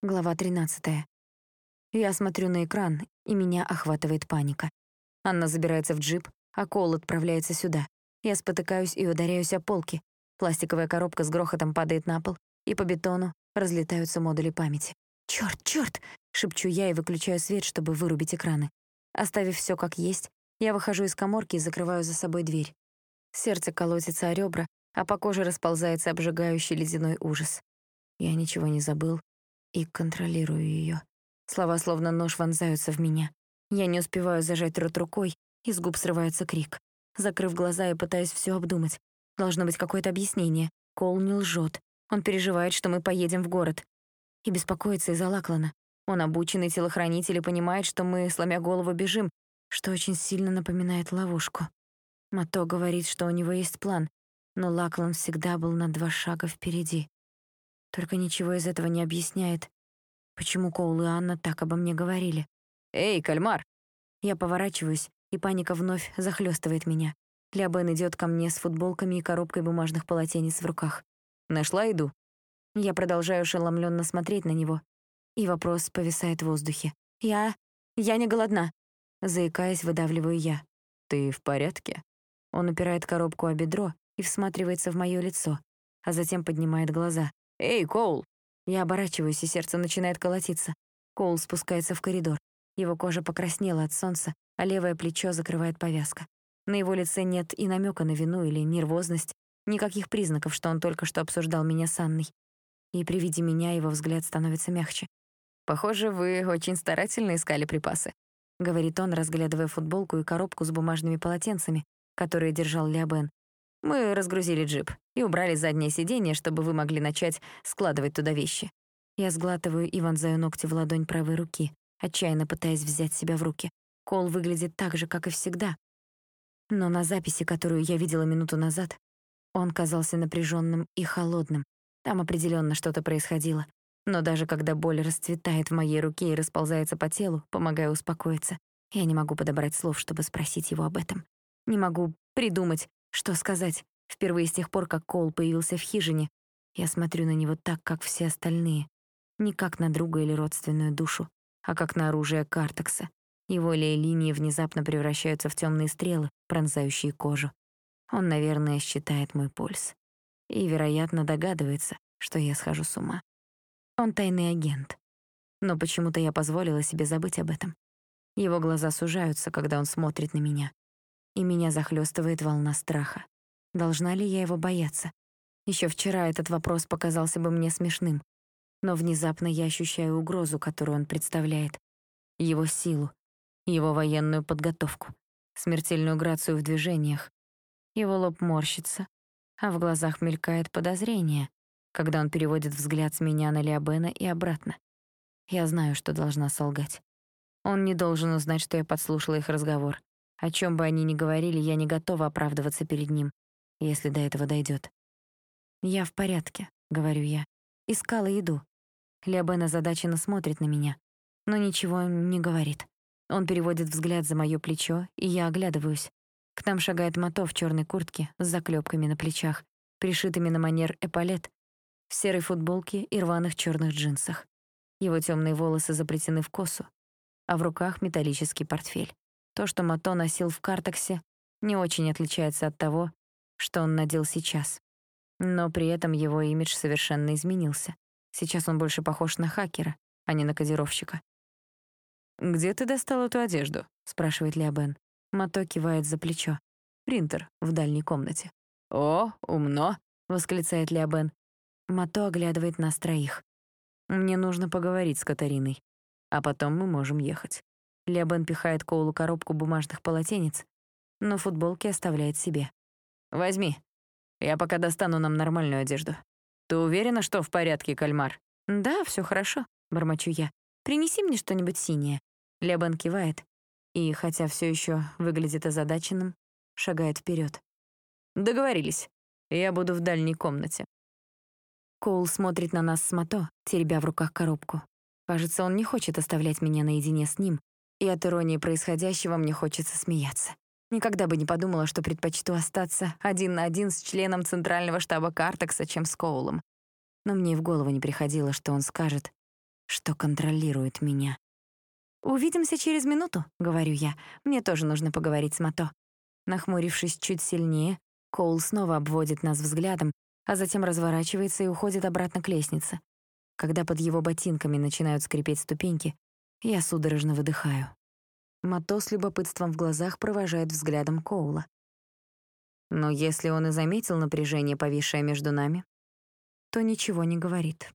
Глава 13. Я смотрю на экран, и меня охватывает паника. Анна забирается в джип, а Кол отправляется сюда. Я спотыкаюсь и ударяюсь о полки. Пластиковая коробка с грохотом падает на пол, и по бетону разлетаются модули памяти. «Чёрт, чёрт!» — шепчу я и выключаю свет, чтобы вырубить экраны. Оставив всё как есть, я выхожу из каморки и закрываю за собой дверь. Сердце колотится о ребра, а по коже расползается обжигающий ледяной ужас. Я ничего не забыл, и контролирую ее. Слова словно нож вонзаются в меня. Я не успеваю зажать рот рукой, из губ срывается крик. Закрыв глаза, я пытаюсь все обдумать. Должно быть какое-то объяснение. Кол не лжет. Он переживает, что мы поедем в город. И беспокоится из-за Лаклана. Он обученный телохранитель и понимает, что мы, сломя голову, бежим, что очень сильно напоминает ловушку. Мато говорит, что у него есть план, но Лаклан всегда был на два шага впереди. Только ничего из этого не объясняет, почему Коул и Анна так обо мне говорили. «Эй, кальмар!» Я поворачиваюсь, и паника вновь захлестывает меня. Лябен идет ко мне с футболками и коробкой бумажных полотенец в руках. «Нашла еду?» Я продолжаю ошеломленно смотреть на него, и вопрос повисает в воздухе. «Я... я не голодна!» Заикаясь, выдавливаю я. «Ты в порядке?» Он упирает коробку о бедро и всматривается в моё лицо, а затем поднимает глаза. «Эй, Коул!» Я оборачиваюсь, и сердце начинает колотиться. Коул спускается в коридор. Его кожа покраснела от солнца, а левое плечо закрывает повязка. На его лице нет и намека на вину или нервозность, никаких признаков, что он только что обсуждал меня с Анной. И при виде меня его взгляд становится мягче. «Похоже, вы очень старательно искали припасы», — говорит он, разглядывая футболку и коробку с бумажными полотенцами, которые держал Леобен, мы разгрузили джип и убрали заднее сиденье, чтобы вы могли начать складывать туда вещи. Я сглатываю и вонзаю ногти в ладонь правой руки, отчаянно пытаясь взять себя в руки. Кол выглядит так же, как и всегда. Но на записи, которую я видела минуту назад, он казался напряженным и холодным. Там определенно что-то происходило. Но даже когда боль расцветает в моей руке и расползается по телу, помогая успокоиться, я не могу подобрать слов, чтобы спросить его об этом. Не могу придумать, что сказать? Впервые с тех пор, как Кол появился в хижине, я смотрю на него так, как все остальные. Не как на друга или родственную душу, а как на оружие Картекса. Его линии внезапно превращаются в темные стрелы, пронзающие кожу. Он, наверное, считает мой пульс. И, вероятно, догадывается, что я схожу с ума. Он тайный агент. Но почему-то я позволила себе забыть об этом. Его глаза сужаются, когда он смотрит на меня и меня захлестывает волна страха. Должна ли я его бояться? Еще вчера этот вопрос показался бы мне смешным, но внезапно я ощущаю угрозу, которую он представляет, его силу, его военную подготовку, смертельную грацию в движениях. Его лоб морщится, а в глазах мелькает подозрение, когда он переводит взгляд с меня на Леобена и обратно. Я знаю, что должна солгать. Он не должен узнать, что я подслушала их разговор. О чем бы они ни говорили, я не готова оправдываться перед ним, если до этого дойдет. «Я в порядке», — говорю я. Искала еду. Леобен озадаченно смотрит на меня, но ничего не говорит. Он переводит взгляд за моё плечо, и я оглядываюсь. К нам шагает Мато в чёрной куртке с заклёпками на плечах, пришитыми на манер эполет, в серой футболке и рваных чёрных джинсах. Его тёмные волосы заплетены в косу, а в руках металлический портфель. То, что Мато носил в картексе, не очень отличается от того, что он надел сейчас. Но при этом его имидж совершенно изменился. Сейчас он больше похож на хакера, а не на кодировщика. «Где ты достал эту одежду?» — спрашивает Леобен. Мато кивает за плечо. «Принтер в дальней комнате». «О, умно!» — восклицает Леобен. Мато оглядывает нас троих. «Мне нужно поговорить с Катариной, а потом мы можем ехать». Лебен пихает Коулу коробку бумажных полотенец, но футболки оставляет себе. «Возьми. Я пока достану нам нормальную одежду. Ты уверена, что в порядке, кальмар?» «Да, все хорошо», — бормочу я. «Принеси мне что-нибудь синее». Лебен кивает и, хотя все еще выглядит озадаченным, шагает вперед. «Договорились. Я буду в дальней комнате». Коул смотрит на нас с Мото, теребя в руках коробку. Кажется, он не хочет оставлять меня наедине с ним, и от иронии происходящего мне хочется смеяться. Никогда бы не подумала, что предпочту остаться один на один с членом Центрального штаба Картекса, чем с Коулом. Но мне и в голову не приходило, что он скажет, что контролирует меня. «Увидимся через минуту», — говорю я. «Мне тоже нужно поговорить с Мато». Нахмурившись чуть сильнее, Коул снова обводит нас взглядом, а затем разворачивается и уходит обратно к лестнице. Когда под его ботинками начинают скрипеть ступеньки, я судорожно выдыхаю. Мато с любопытством в глазах провожает взглядом Коула. Но если он и заметил напряжение, повисшее между нами, то ничего не говорит.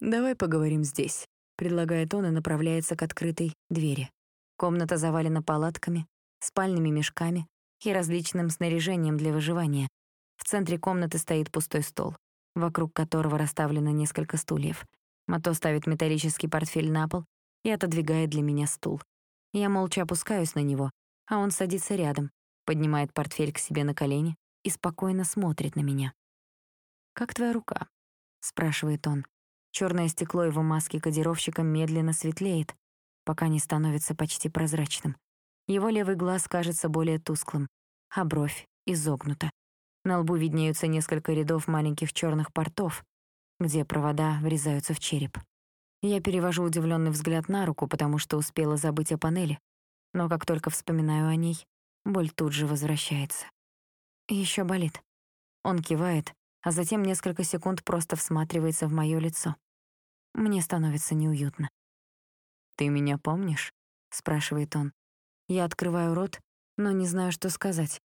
«Давай поговорим здесь», — предлагает он и направляется к открытой двери. Комната завалена палатками, спальными мешками и различным снаряжением для выживания. В центре комнаты стоит пустой стол, вокруг которого расставлено несколько стульев. Мато ставит металлический портфель на пол и отодвигает для меня стул. Я молча опускаюсь на него, а он садится рядом, поднимает портфель к себе на колени и спокойно смотрит на меня. «Как твоя рука?» — спрашивает он. Черное стекло его маски кодировщика медленно светлеет, пока не становится почти прозрачным. Его левый глаз кажется более тусклым, а бровь изогнута. На лбу виднеются несколько рядов маленьких черных портов, где провода врезаются в череп. Я перевожу удивленный взгляд на руку, потому что успела забыть о панели, но как только вспоминаю о ней, боль тут же возвращается. Еще болит. Он кивает, а затем несколько секунд просто всматривается в мое лицо. Мне становится неуютно. «Ты меня помнишь?» — спрашивает он. Я открываю рот, но не знаю, что сказать.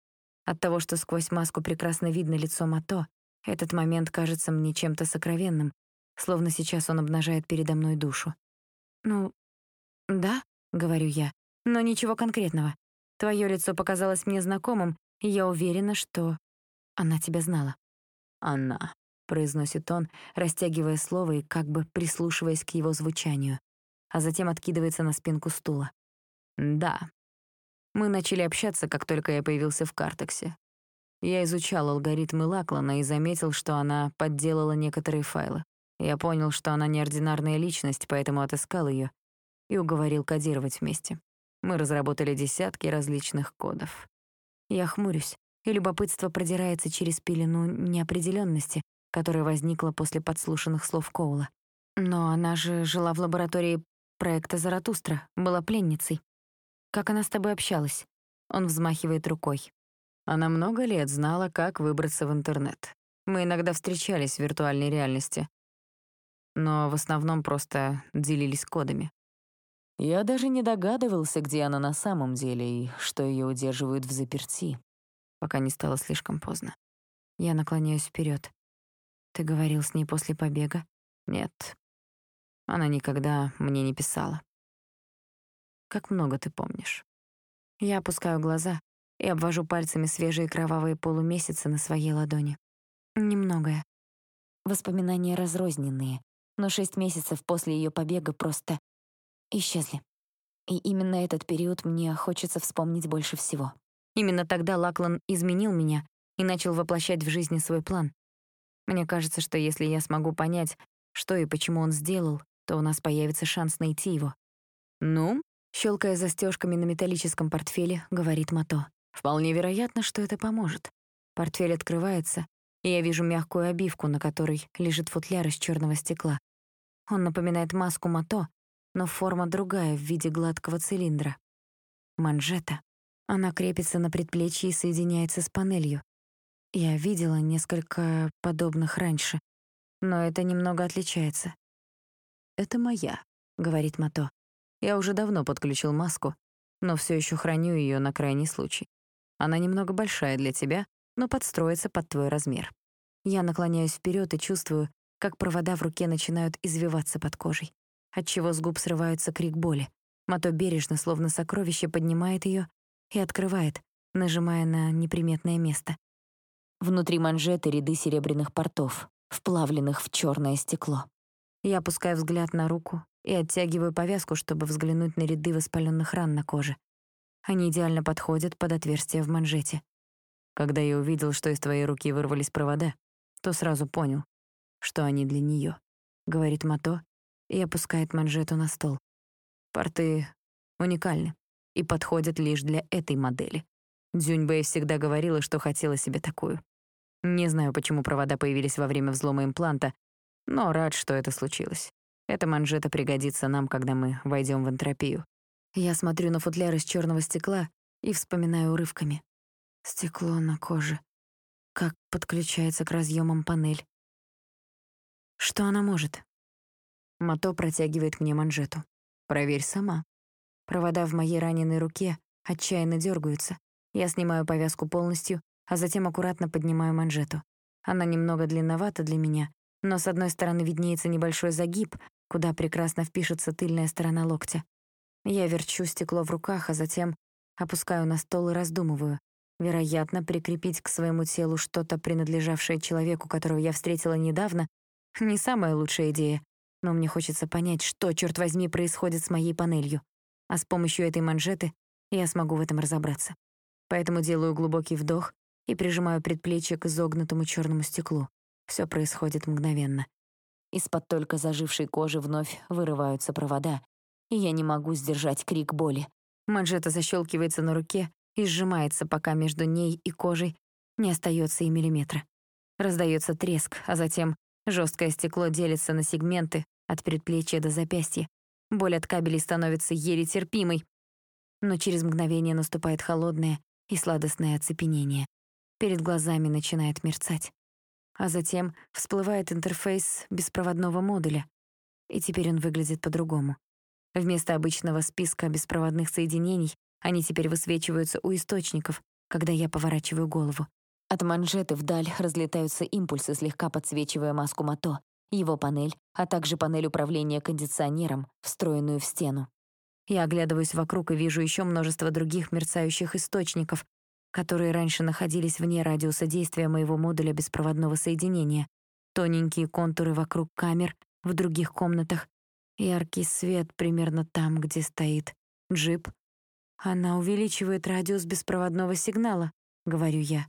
От того, что сквозь маску прекрасно видно лицо Мато, этот момент кажется мне чем-то сокровенным, словно сейчас он обнажает передо мной душу. «Ну, да», — говорю я, — «но ничего конкретного. Твое лицо показалось мне знакомым, и я уверена, что она тебя знала». «Она», произносит он, растягивая слово и как бы прислушиваясь к его звучанию, а затем откидывается на спинку стула. Да. Мы начали общаться, как только я появился в Картексе. Я изучал алгоритмы Лаклана и заметил, что она подделала некоторые файлы. Я понял, что она неординарная личность, поэтому отыскал ее и уговорил кодировать вместе. Мы разработали десятки различных кодов. Я хмурюсь, и любопытство продирается через пелену неопределенности, которая возникла после подслушанных слов Коула. Но она же жила в лаборатории проекта «Заратустра», была пленницей. Как она с тобой общалась? Он взмахивает рукой. Она много лет знала, как выбраться в интернет. Мы иногда встречались в виртуальной реальности, но в основном просто делились кодами. Я даже не догадывался, где она на самом деле и что ее удерживают в заперти, пока не стало слишком поздно. Я наклоняюсь вперед. Ты говорил с ней после побега? Нет. Она никогда мне не писала. Как много ты помнишь? Я опускаю глаза и обвожу пальцами свежие кровавые полумесяцы на своей ладони. Немногое. Воспоминания разрозненные, но шесть месяцев после ее побега просто исчезли. И именно этот период мне хочется вспомнить больше всего. Именно тогда Лаклан изменил меня и начал воплощать в жизни свой план. Мне кажется, что если я смогу понять, что и почему он сделал, то у нас появится шанс найти его. «Ну?» — щелкая застежками на металлическом портфеле, говорит Мато. «Вполне вероятно, что это поможет». Портфель открывается, и я вижу мягкую обивку, на которой лежит футляр из черного стекла. Он напоминает маску Мато, но форма другая в виде гладкого цилиндра. Манжета. Она крепится на предплечье и соединяется с панелью. Я видела несколько подобных раньше, но это немного отличается. «Это моя», — говорит Мато. «Я уже давно подключил маску, но все еще храню ее на крайний случай. Она немного большая для тебя, но подстроится под твой размер». Я наклоняюсь вперед и чувствую, как провода в руке начинают извиваться под кожей, отчего с губ срывается крик боли. Мато бережно, словно сокровище, поднимает ее и открывает, нажимая на неприметное место. Внутри манжеты ряды серебряных портов, вплавленных в черное стекло. Я опускаю взгляд на руку и оттягиваю повязку, чтобы взглянуть на ряды воспаленных ран на коже. Они идеально подходят под отверстие в манжете. Когда я увидел, что из твоей руки вырвались провода, то сразу понял, что они для нее, говорит Мато и опускает манжету на стол. Порты уникальны и подходят лишь для этой модели. Дзюньбэй всегда говорила, что хотела себе такую. Не знаю, почему провода появились во время взлома импланта, но рад, что это случилось. Эта манжета пригодится нам, когда мы войдем в энтропию. Я смотрю на футляр из черного стекла и вспоминаю урывками. Стекло на коже. Как подключается к разъемам панель. Что она может? Мато протягивает мне манжету. Проверь сама. Провода в моей раненой руке отчаянно дергаются. Я снимаю повязку полностью, а затем аккуратно поднимаю манжету. Она немного длинновата для меня, но с одной стороны виднеется небольшой загиб, куда прекрасно впишется тыльная сторона локтя. Я верчу стекло в руках, а затем опускаю на стол и раздумываю. Вероятно, прикрепить к своему телу что-то, принадлежавшее человеку, которого я встретила недавно, не самая лучшая идея. Но мне хочется понять, что, черт возьми, происходит с моей панелью. А с помощью этой манжеты я смогу в этом разобраться. Поэтому делаю глубокий вдох и прижимаю предплечье к изогнутому черному стеклу. Все происходит мгновенно. Из-под только зажившей кожи вновь вырываются провода, и я не могу сдержать крик боли. Манжета защелкивается на руке и сжимается, пока между ней и кожей не остается и миллиметра. Раздается треск, а затем жесткое стекло делится на сегменты от предплечья до запястья. Боль от кабелей становится еле терпимой, но через мгновение наступает холодное и сладостное оцепенение. Перед глазами начинает мерцать. А затем всплывает интерфейс беспроводного модуля, и теперь он выглядит по-другому. Вместо обычного списка беспроводных соединений они теперь высвечиваются у источников, когда я поворачиваю голову. От манжеты вдаль разлетаются импульсы, слегка подсвечивая маску мото, его панель, а также панель управления кондиционером, встроенную в стену. Я оглядываюсь вокруг и вижу еще множество других мерцающих источников, которые раньше находились вне радиуса действия моего модуля беспроводного соединения. Тоненькие контуры вокруг камер в других комнатах, яркий свет примерно там, где стоит джип. Она увеличивает радиус беспроводного сигнала, говорю я.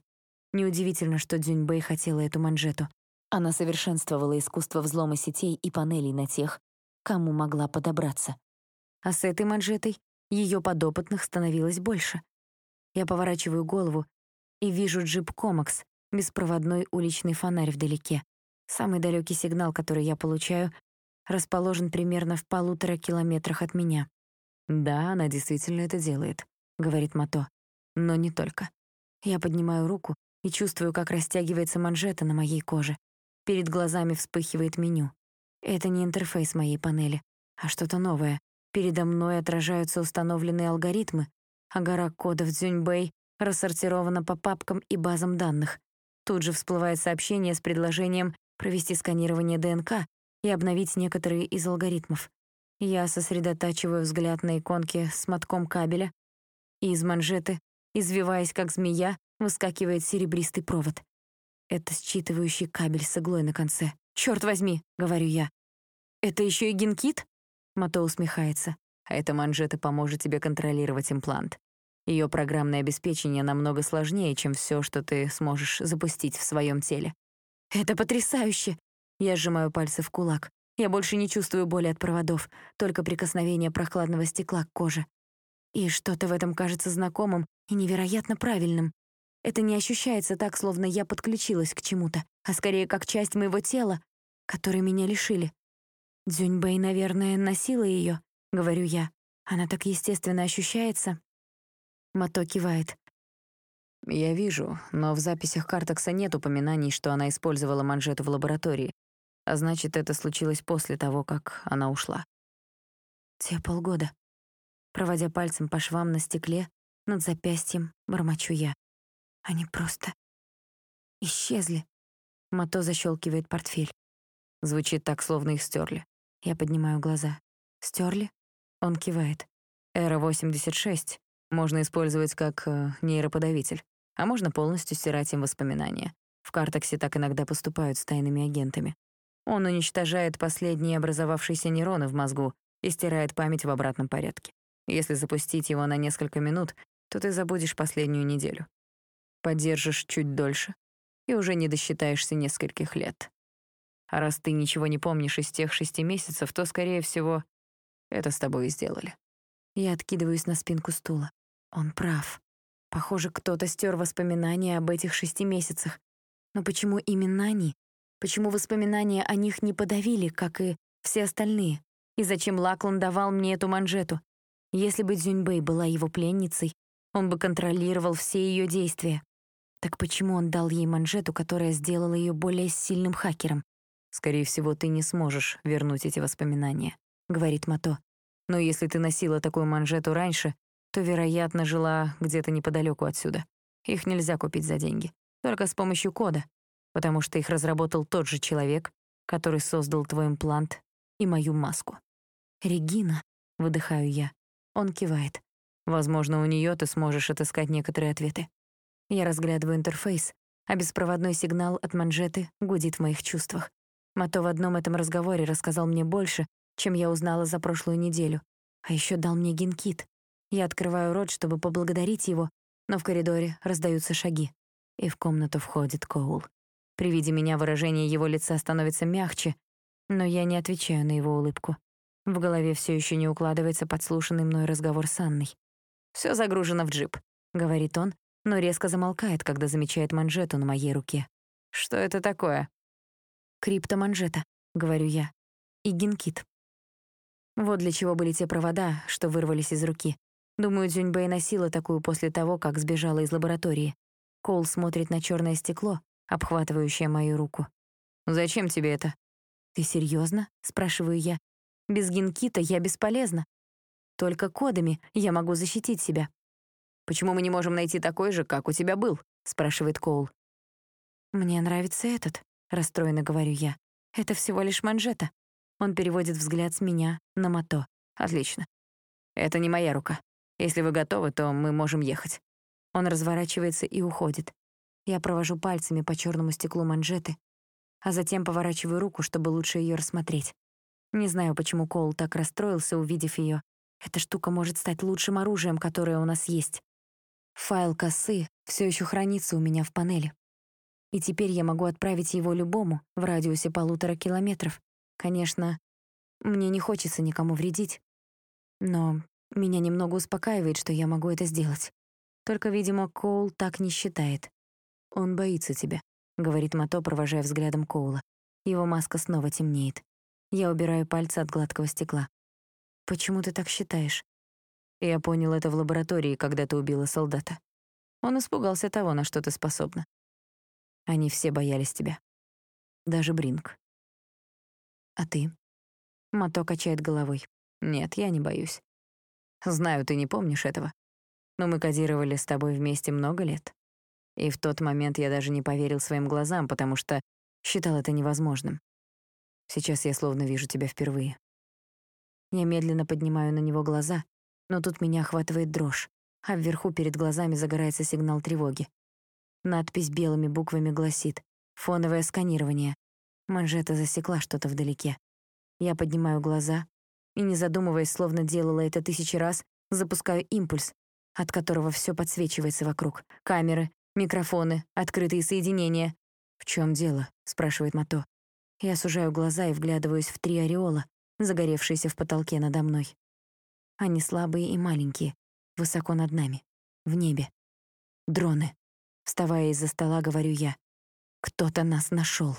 Неудивительно, что Дзюньбэй хотела эту манжету. Она совершенствовала искусство взлома сетей и панелей на тех, кому могла подобраться. А с этой манжетой ее подопытных становилось больше. Я поворачиваю голову и вижу джип «Комакс», беспроводной уличный фонарь вдалеке. Самый далекий сигнал, который я получаю, расположен примерно в полутора километрах от меня. «Да, она действительно это делает», — говорит Мато. «Но не только». Я поднимаю руку и чувствую, как растягивается манжета на моей коже. Перед глазами вспыхивает меню. Это не интерфейс моей панели, а что-то новое. Передо мной отражаются установленные алгоритмы, а гора кодов Дзюньбэй рассортирована по папкам и базам данных. Тут же всплывает сообщение с предложением провести сканирование ДНК и обновить некоторые из алгоритмов. Я сосредотачиваю взгляд на иконке с мотком кабеля, и из манжеты, извиваясь как змея, выскакивает серебристый провод. Это считывающий кабель с иглой на конце. «Чёрт возьми!» — говорю я. «Это ещё и генкит?» Мато усмехается. А эта манжета поможет тебе контролировать имплант. Ее программное обеспечение намного сложнее, чем все, что ты сможешь запустить в своем теле. «Это потрясающе!» Я сжимаю пальцы в кулак. Я больше не чувствую боли от проводов, только прикосновение прохладного стекла к коже. И что-то в этом кажется знакомым и невероятно правильным. Это не ощущается так, словно я подключилась к чему-то, а скорее как часть моего тела, которой меня лишили. Дзюньбэй, наверное, носила ее, говорю я. Она так естественно ощущается. Мато кивает. Я вижу, но в записях Картекса нет упоминаний, что она использовала манжету в лаборатории. А значит, это случилось после того, как она ушла. Те полгода. Проводя пальцем по швам на стекле, над запястьем, бормочу я. Они просто исчезли. Мато защелкивает портфель. Звучит так, словно их стерли. Я поднимаю глаза. Стерли? Он кивает. Эра 86 можно использовать как э, нейроподавитель, а можно полностью стирать им воспоминания. В картексе так иногда поступают с тайными агентами. Он уничтожает последние образовавшиеся нейроны в мозгу и стирает память в обратном порядке. Если запустить его на несколько минут, то ты забудешь последнюю неделю. Поддержишь чуть дольше и уже не досчитаешься нескольких лет. А раз ты ничего не помнишь из тех шести месяцев, то, скорее всего, это с тобой и сделали. Я откидываюсь на спинку стула. Он прав. Похоже, кто-то стер воспоминания об этих шести месяцах. Но почему именно они? Почему воспоминания о них не подавили, как и все остальные? И зачем Лаклан давал мне эту манжету? Если бы Дзюньбэй была его пленницей, он бы контролировал все ее действия. Так почему он дал ей манжету, которая сделала ее более сильным хакером? «Скорее всего, ты не сможешь вернуть эти воспоминания», — говорит Мато. «Но если ты носила такую манжету раньше, то, вероятно, жила где-то неподалеку отсюда. Их нельзя купить за деньги, только с помощью кода, потому что их разработал тот же человек, который создал твой имплант и мою маску. «Регина», — выдыхаю я. Он кивает. Возможно, у нее ты сможешь отыскать некоторые ответы. Я разглядываю интерфейс, а беспроводной сигнал от манжеты гудит в моих чувствах. Мато в одном этом разговоре рассказал мне больше, чем я узнала за прошлую неделю. А еще дал мне генкит. Я открываю рот, чтобы поблагодарить его, но в коридоре раздаются шаги, и в комнату входит Коул. При виде меня выражение его лица становится мягче, но я не отвечаю на его улыбку. В голове все еще не укладывается подслушанный мной разговор с Анной. Все загружено в джип», — говорит он, но резко замолкает, когда замечает манжету на моей руке. «Что это такое?» «Криптоманжета», — говорю я. «И генкит». Вот для чего были те провода, что вырвались из руки. Думаю, Дзюньбэй носила такую после того, как сбежала из лаборатории. Коул смотрит на черное стекло, обхватывающее мою руку. «Зачем тебе это?» «Ты серьезно? спрашиваю я. «Без генкита я бесполезна. Только кодами я могу защитить себя». «Почему мы не можем найти такой же, как у тебя был?» — спрашивает Коул. «Мне нравится этот», — расстроенно говорю я. «Это всего лишь манжета». Он переводит взгляд с меня на Мато. «Отлично. Это не моя рука. Если вы готовы, то мы можем ехать». Он разворачивается и уходит. Я провожу пальцами по черному стеклу манжеты, а затем поворачиваю руку, чтобы лучше ее рассмотреть. Не знаю, почему Коул так расстроился, увидев ее. Эта штука может стать лучшим оружием, которое у нас есть. Файл косы все еще хранится у меня в панели. И теперь я могу отправить его любому в радиусе полутора километров. Конечно, мне не хочется никому вредить, но меня немного успокаивает, что я могу это сделать. Только, видимо, Коул так не считает. «Он боится тебя», — говорит Мато, провожая взглядом Коула. Его маска снова темнеет. Я убираю пальцы от гладкого стекла. «Почему ты так считаешь?» «Я понял это в лаборатории, когда ты убила солдата. Он испугался того, на что ты способна. Они все боялись тебя. Даже Бринг. А ты?» Мато качает головой. «Нет, я не боюсь. Знаю, ты не помнишь этого. Но мы кодировали с тобой вместе много лет. И в тот момент я даже не поверил своим глазам, потому что считал это невозможным. Сейчас я словно вижу тебя впервые. Я медленно поднимаю на него глаза, но тут меня охватывает дрожь, а вверху перед глазами загорается сигнал тревоги. Надпись белыми буквами гласит «Фоновое сканирование». Манжета засекла что-то вдалеке. Я поднимаю глаза и, не задумываясь, словно делала это тысячи раз, запускаю импульс, от которого все подсвечивается вокруг. Камеры, микрофоны, открытые соединения. «В чем дело?» — спрашивает Мато. Я сужаю глаза и вглядываюсь в три ореола, загоревшиеся в потолке надо мной. Они слабые и маленькие, высоко над нами, в небе. Дроны. Вставая из-за стола, говорю я. Кто-то нас нашел.